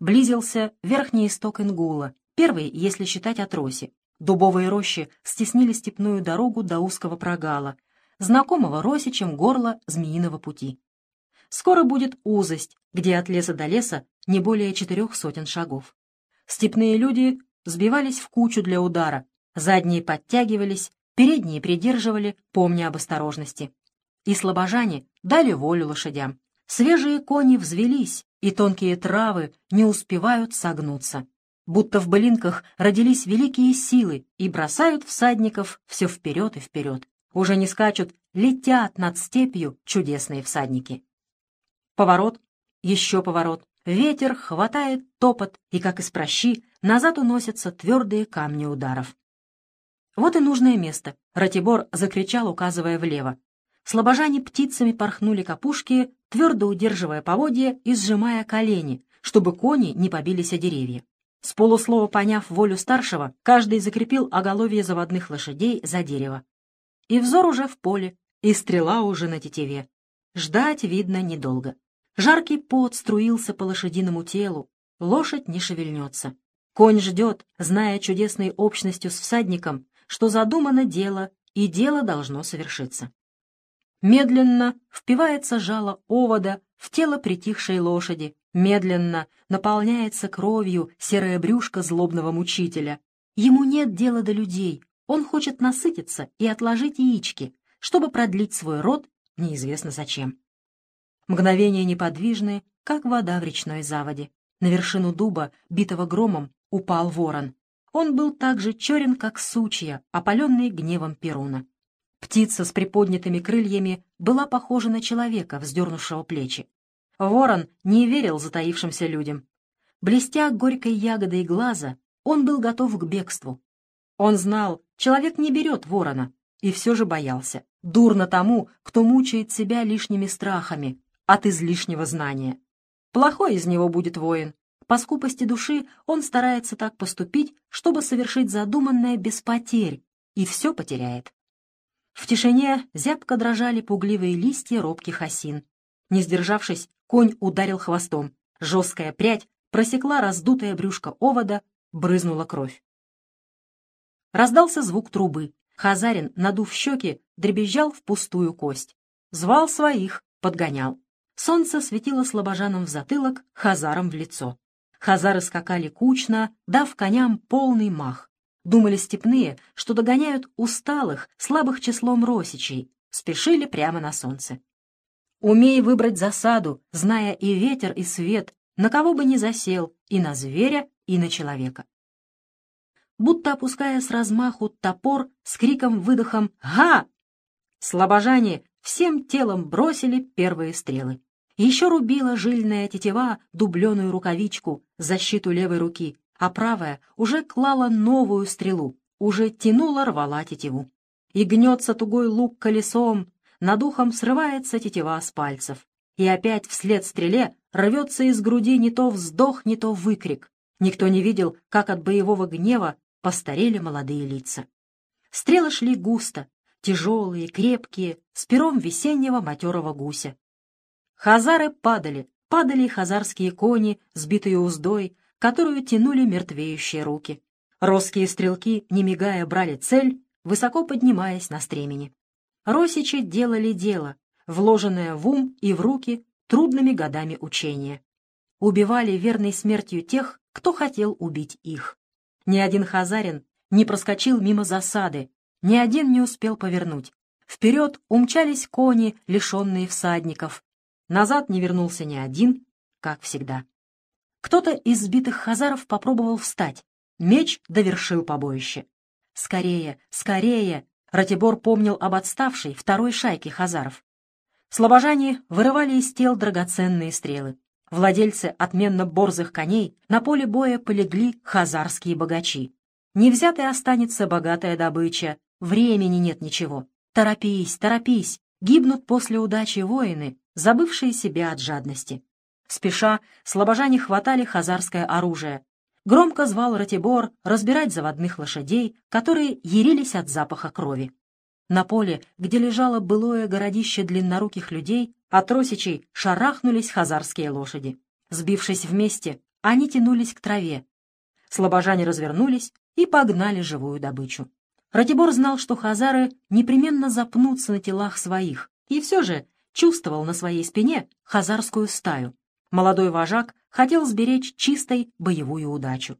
Близился верхний исток Ингула, первый, если считать от Роси. Дубовые рощи стеснили степную дорогу до узкого прогала, знакомого Росичем горла Змеиного пути. Скоро будет узость, где от леса до леса не более четырех сотен шагов. Степные люди сбивались в кучу для удара, задние подтягивались, передние придерживали, помня об осторожности. И слабожане дали волю лошадям. Свежие кони взвелись, и тонкие травы не успевают согнуться. Будто в былинках родились великие силы и бросают всадников все вперед и вперед. Уже не скачут, летят над степью чудесные всадники. Поворот, еще поворот. Ветер хватает топот, и, как из прощи, назад уносятся твердые камни ударов. Вот и нужное место. Ратибор закричал, указывая влево. Слобожане птицами порхнули к твердо удерживая поводья и сжимая колени, чтобы кони не побились о деревья. С полуслова поняв волю старшего, каждый закрепил оголовье заводных лошадей за дерево. И взор уже в поле, и стрела уже на тетиве. Ждать, видно, недолго. Жаркий пот струился по лошадиному телу, лошадь не шевельнется. Конь ждет, зная чудесной общностью с всадником, что задумано дело, и дело должно совершиться. Медленно впивается жало овода в тело притихшей лошади, медленно наполняется кровью серое брюшко злобного мучителя. Ему нет дела до людей, он хочет насытиться и отложить яички, чтобы продлить свой род неизвестно зачем. Мгновения неподвижны, как вода в речной заводе. На вершину дуба, битого громом, упал ворон. Он был так же черен, как сучья, опаленный гневом Перуна. Птица с приподнятыми крыльями была похожа на человека, вздернувшего плечи. Ворон не верил затаившимся людям. Блестя горькой ягодой глаза, он был готов к бегству. Он знал, человек не берет ворона, и все же боялся. Дурно тому, кто мучает себя лишними страхами от излишнего знания. Плохой из него будет воин. По скупости души он старается так поступить, чтобы совершить задуманное без потерь, и все потеряет. В тишине зябко дрожали пугливые листья робких осин. Не сдержавшись, конь ударил хвостом. Жесткая прядь просекла раздутое брюшко овода, брызнула кровь. Раздался звук трубы. Хазарин, надув щеки, дребезжал в пустую кость. Звал своих, подгонял. Солнце светило слабожанам в затылок, хазарам в лицо. Хазары скакали кучно, дав коням полный мах. Думали степные, что догоняют усталых, слабых числом росичей, спешили прямо на солнце. Умей выбрать засаду, зная и ветер, и свет, на кого бы ни засел, и на зверя, и на человека. Будто опуская с размаху топор с криком-выдохом «Га!», слабожане всем телом бросили первые стрелы. Еще рубила жильная тетива дубленую рукавичку, защиту левой руки, а правая уже клала новую стрелу, уже тянула рвала тетиву. И гнется тугой лук колесом, над ухом срывается тетива с пальцев. И опять вслед стреле рвется из груди не то вздох, не то выкрик. Никто не видел, как от боевого гнева постарели молодые лица. Стрелы шли густо, тяжелые, крепкие, с пером весеннего матерого гуся. Хазары падали, падали хазарские кони, сбитые уздой, которую тянули мертвеющие руки. Росские стрелки, не мигая, брали цель, высоко поднимаясь на стремени. Росичи делали дело, вложенное в ум и в руки трудными годами учения. Убивали верной смертью тех, кто хотел убить их. Ни один хазарин не проскочил мимо засады, ни один не успел повернуть. Вперед умчались кони, лишенные всадников. Назад не вернулся ни один, как всегда. Кто-то из сбитых хазаров попробовал встать. Меч довершил побоище. «Скорее, скорее!» Ратибор помнил об отставшей второй шайке хазаров. Слобожане вырывали из тел драгоценные стрелы. Владельцы отменно борзых коней на поле боя полегли хазарские богачи. Не взятой останется богатая добыча, времени нет ничего. Торопись, торопись, гибнут после удачи воины, забывшие себя от жадности. Спеша, слабожане хватали хазарское оружие. Громко звал Ратибор разбирать заводных лошадей, которые ярились от запаха крови. На поле, где лежало былое городище длинноруких людей, от росичей шарахнулись хазарские лошади. Сбившись вместе, они тянулись к траве. Слобожане развернулись и погнали живую добычу. Ратибор знал, что хазары непременно запнутся на телах своих, и все же чувствовал на своей спине хазарскую стаю. Молодой вожак хотел сберечь чистой боевую удачу.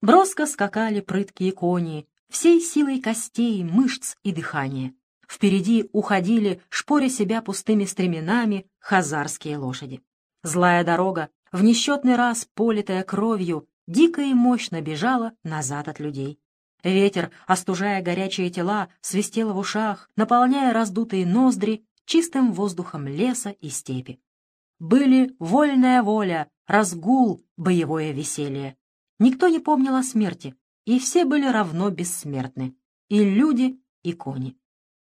Броско скакали прыткие кони, всей силой костей, мышц и дыхания. Впереди уходили, шпоря себя пустыми стременами, хазарские лошади. Злая дорога, в несчетный раз политая кровью, дико и мощно бежала назад от людей. Ветер, остужая горячие тела, свистел в ушах, наполняя раздутые ноздри чистым воздухом леса и степи. Были вольная воля, разгул, боевое веселье. Никто не помнил о смерти, и все были равно бессмертны, и люди, и кони.